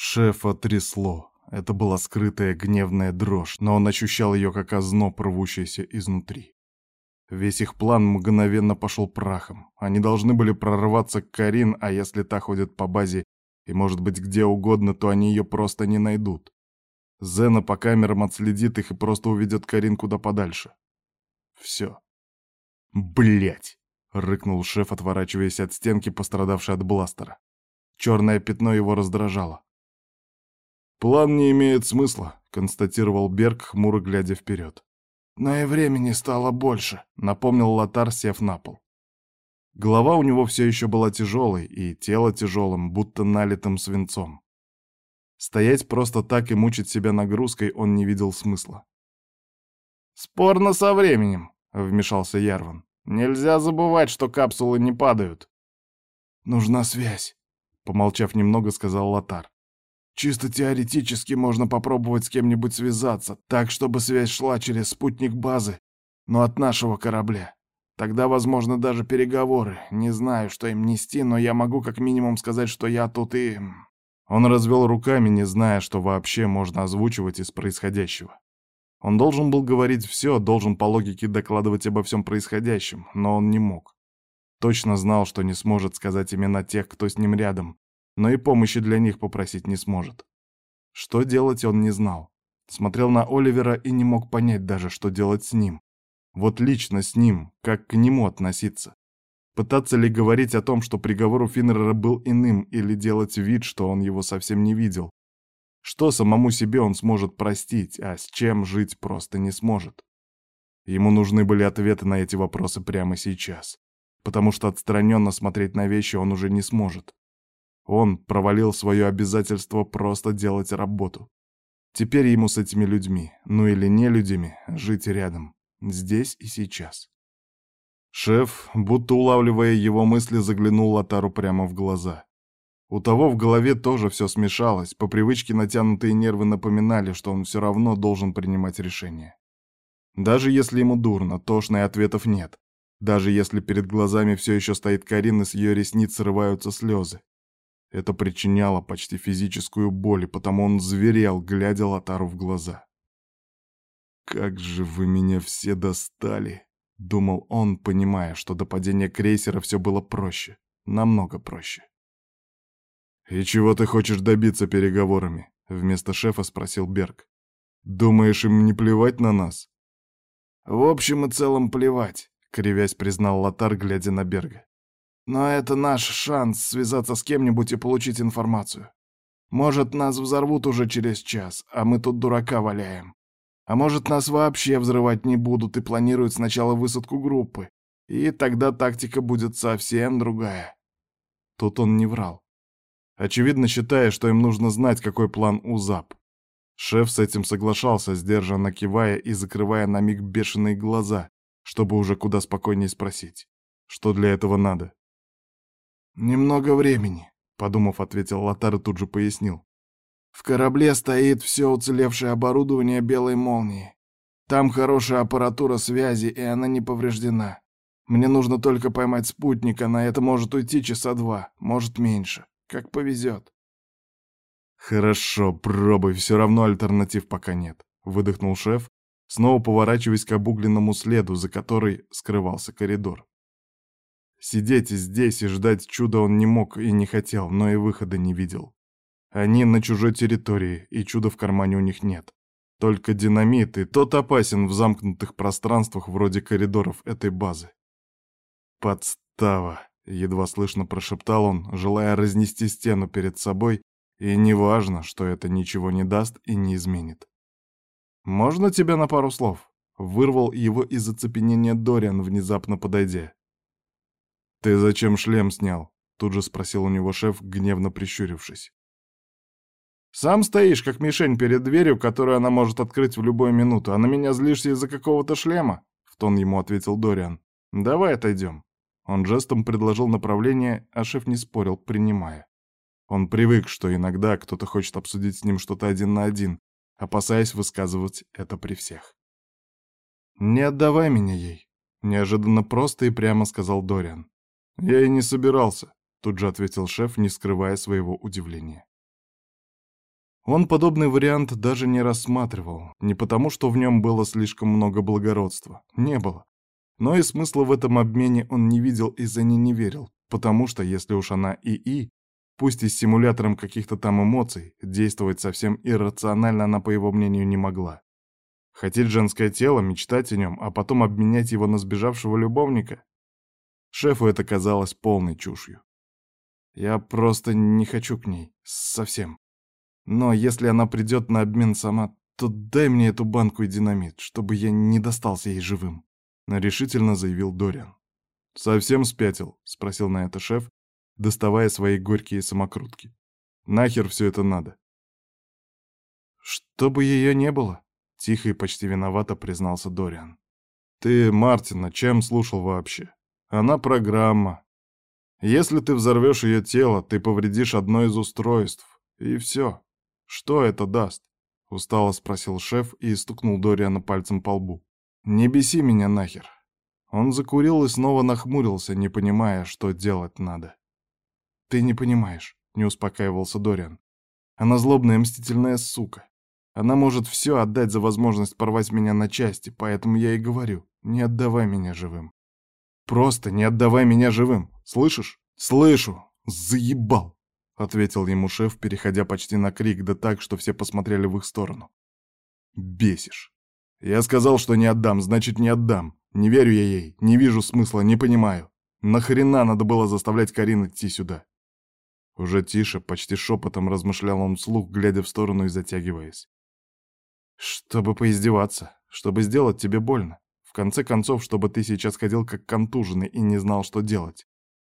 Шефа трясло. Это была скрытая гневная дрожь, но он ощущал ее как озноб, рвущийся изнутри. Весь их план мгновенно пошел прахом. Они должны были прорваться к Карин, а если та ходит по базе и может быть где угодно, то они ее просто не найдут. Зена по камерам отследит их и просто уведет Карин куда подальше. Все. Блять! рыкнул шеф, отворачиваясь от стенки, пострадавшей от бластера. Черное пятно его раздражало. «План не имеет смысла», — констатировал Берг, хмуро глядя вперед. «Но и времени стало больше», — напомнил Лотар, сев на пол. Голова у него все еще была тяжелой, и тело тяжелым, будто налитым свинцом. Стоять просто так и мучить себя нагрузкой он не видел смысла. «Спорно со временем», — вмешался Ярван. «Нельзя забывать, что капсулы не падают». «Нужна связь», — помолчав немного, сказал Лотар. Чисто теоретически можно попробовать с кем-нибудь связаться, так, чтобы связь шла через спутник базы, но от нашего корабля. Тогда, возможно, даже переговоры. Не знаю, что им нести, но я могу как минимум сказать, что я тут и... Он развел руками, не зная, что вообще можно озвучивать из происходящего. Он должен был говорить все, должен по логике докладывать обо всем происходящем, но он не мог. Точно знал, что не сможет сказать имена тех, кто с ним рядом, но и помощи для них попросить не сможет. Что делать он не знал. Смотрел на Оливера и не мог понять даже, что делать с ним. Вот лично с ним, как к нему относиться. Пытаться ли говорить о том, что приговор у Финнера был иным, или делать вид, что он его совсем не видел. Что самому себе он сможет простить, а с чем жить просто не сможет. Ему нужны были ответы на эти вопросы прямо сейчас, потому что отстраненно смотреть на вещи он уже не сможет. Он провалил свое обязательство просто делать работу. Теперь ему с этими людьми, ну или не людьми, жить рядом, здесь и сейчас. Шеф, будто улавливая его мысли, заглянул Лотару прямо в глаза. У того в голове тоже все смешалось, по привычке натянутые нервы напоминали, что он все равно должен принимать решение. Даже если ему дурно, тошно и ответов нет. Даже если перед глазами все еще стоит Карин и с ее ресниц срываются слезы. Это причиняло почти физическую боль, и потому он зверел, глядя Лотару в глаза. «Как же вы меня все достали!» — думал он, понимая, что до падения крейсера все было проще, намного проще. «И чего ты хочешь добиться переговорами?» — вместо шефа спросил Берг. «Думаешь, им не плевать на нас?» «В общем и целом плевать», — кривясь признал Лотар, глядя на Берга. Но это наш шанс связаться с кем-нибудь и получить информацию. Может, нас взорвут уже через час, а мы тут дурака валяем. А может, нас вообще взрывать не будут и планируют сначала высадку группы. И тогда тактика будет совсем другая. Тут он не врал. Очевидно, считая, что им нужно знать, какой план у ЗАП. Шеф с этим соглашался, сдержанно кивая и закрывая на миг бешеные глаза, чтобы уже куда спокойнее спросить, что для этого надо. «Немного времени», — подумав, ответил Лотар и тут же пояснил. «В корабле стоит все уцелевшее оборудование белой молнии. Там хорошая аппаратура связи, и она не повреждена. Мне нужно только поймать спутника, на это может уйти часа два, может меньше. Как повезет». «Хорошо, пробуй, все равно альтернатив пока нет», — выдохнул шеф, снова поворачиваясь к обугленному следу, за который скрывался коридор. Сидеть здесь и ждать чуда он не мог и не хотел, но и выхода не видел. Они на чужой территории, и чуда в кармане у них нет. Только динамит, и тот опасен в замкнутых пространствах вроде коридоров этой базы. «Подстава!» — едва слышно прошептал он, желая разнести стену перед собой, и неважно, что это ничего не даст и не изменит. «Можно тебя на пару слов?» — вырвал его из оцепенения Дориан, внезапно подойдя. «Ты зачем шлем снял?» — тут же спросил у него шеф, гневно прищурившись. «Сам стоишь, как мишень перед дверью, которую она может открыть в любую минуту, а на меня злишься из-за какого-то шлема?» — в тон ему ответил Дориан. «Давай отойдем». Он жестом предложил направление, а шеф не спорил, принимая. Он привык, что иногда кто-то хочет обсудить с ним что-то один на один, опасаясь высказывать это при всех. «Не отдавай меня ей», — неожиданно просто и прямо сказал Дориан. «Я и не собирался», — тут же ответил шеф, не скрывая своего удивления. Он подобный вариант даже не рассматривал, не потому что в нем было слишком много благородства, не было. Но и смысла в этом обмене он не видел и за ней не верил, потому что если уж она ИИ, пусть и с симулятором каких-то там эмоций, действовать совсем иррационально она, по его мнению, не могла. Хотеть женское тело, мечтать о нем, а потом обменять его на сбежавшего любовника? Шефу это казалось полной чушью. Я просто не хочу к ней. Совсем. Но если она придет на обмен сама, то дай мне эту банку и динамит, чтобы я не достался ей живым», — решительно заявил Дориан. «Совсем спятил?» — спросил на это шеф, доставая свои горькие самокрутки. «Нахер все это надо?» «Чтобы ее не было», — тихо и почти виновато признался Дориан. «Ты, Мартина, чем слушал вообще? Она программа. Если ты взорвешь ее тело, ты повредишь одно из устройств, и все. «Что это даст?» — устало спросил шеф и стукнул Дориана пальцем по лбу. «Не беси меня нахер». Он закурил и снова нахмурился, не понимая, что делать надо. «Ты не понимаешь», — не успокаивался Дориан. «Она злобная мстительная сука. Она может все отдать за возможность порвать меня на части, поэтому я и говорю, не отдавай меня живым. Просто не отдавай меня живым, слышишь? Слышу! Заебал!» — ответил ему шеф, переходя почти на крик, да так, что все посмотрели в их сторону. «Бесишь. Я сказал, что не отдам, значит, не отдам. Не верю я ей, не вижу смысла, не понимаю. Нахрена надо было заставлять Карин идти сюда?» Уже тише, почти шепотом размышлял он вслух, глядя в сторону и затягиваясь. «Чтобы поиздеваться, чтобы сделать тебе больно. В конце концов, чтобы ты сейчас ходил как контуженный и не знал, что делать.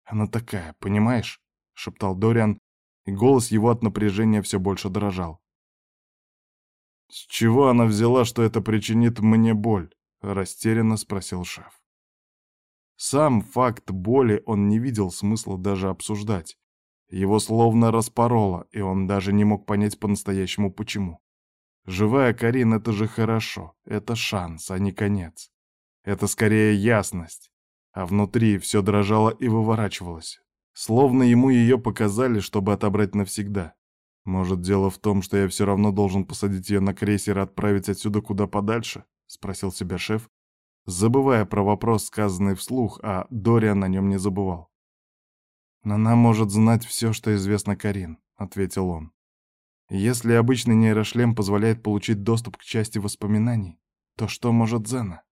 Она такая, понимаешь?» — шептал Дориан, и голос его от напряжения все больше дрожал. «С чего она взяла, что это причинит мне боль?» — растерянно спросил шеф. Сам факт боли он не видел смысла даже обсуждать. Его словно распороло, и он даже не мог понять по-настоящему почему. Живая Карин — это же хорошо, это шанс, а не конец. Это скорее ясность. А внутри все дрожало и выворачивалось. Словно ему ее показали, чтобы отобрать навсегда. Может, дело в том, что я все равно должен посадить ее на крейсер и отправить отсюда куда подальше? Спросил себя шеф, забывая про вопрос, сказанный вслух, а Дориан на нем не забывал. «Она может знать все, что известно Карин», — ответил он. «Если обычный нейрошлем позволяет получить доступ к части воспоминаний, то что может Зена?»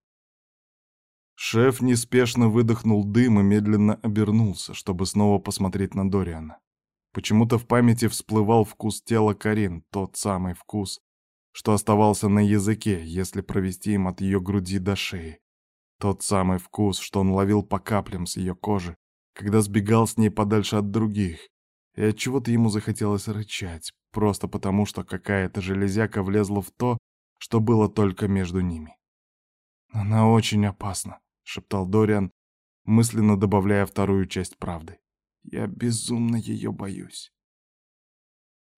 Шеф неспешно выдохнул дым и медленно обернулся, чтобы снова посмотреть на Дориана. Почему-то в памяти всплывал вкус тела Карин, тот самый вкус, что оставался на языке, если провести им от ее груди до шеи. Тот самый вкус, что он ловил по каплям с ее кожи, когда сбегал с ней подальше от других. И от чего то ему захотелось рычать, просто потому что какая-то железяка влезла в то, что было только между ними. «Она очень опасна», шептал Дориан, мысленно добавляя вторую часть правды. Я безумно ее боюсь.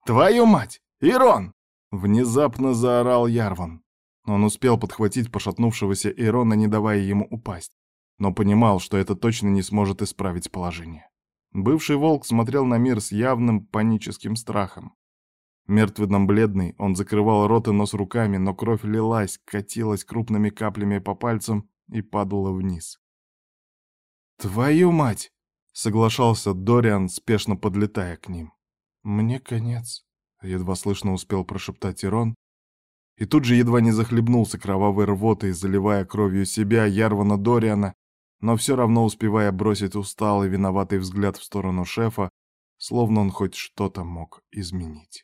«Твою мать! Ирон!» — внезапно заорал Ярван. Он успел подхватить пошатнувшегося Ирона, не давая ему упасть, но понимал, что это точно не сможет исправить положение. Бывший волк смотрел на мир с явным паническим страхом. Мертвенно-бледный, он закрывал рот и нос руками, но кровь лилась, катилась крупными каплями по пальцам и падала вниз. «Твою мать!» — соглашался Дориан, спешно подлетая к ним. «Мне конец», — едва слышно успел прошептать Ирон, и тут же едва не захлебнулся кровавой рвотой, заливая кровью себя, Ярвана Дориана, но все равно успевая бросить усталый, виноватый взгляд в сторону шефа, словно он хоть что-то мог изменить.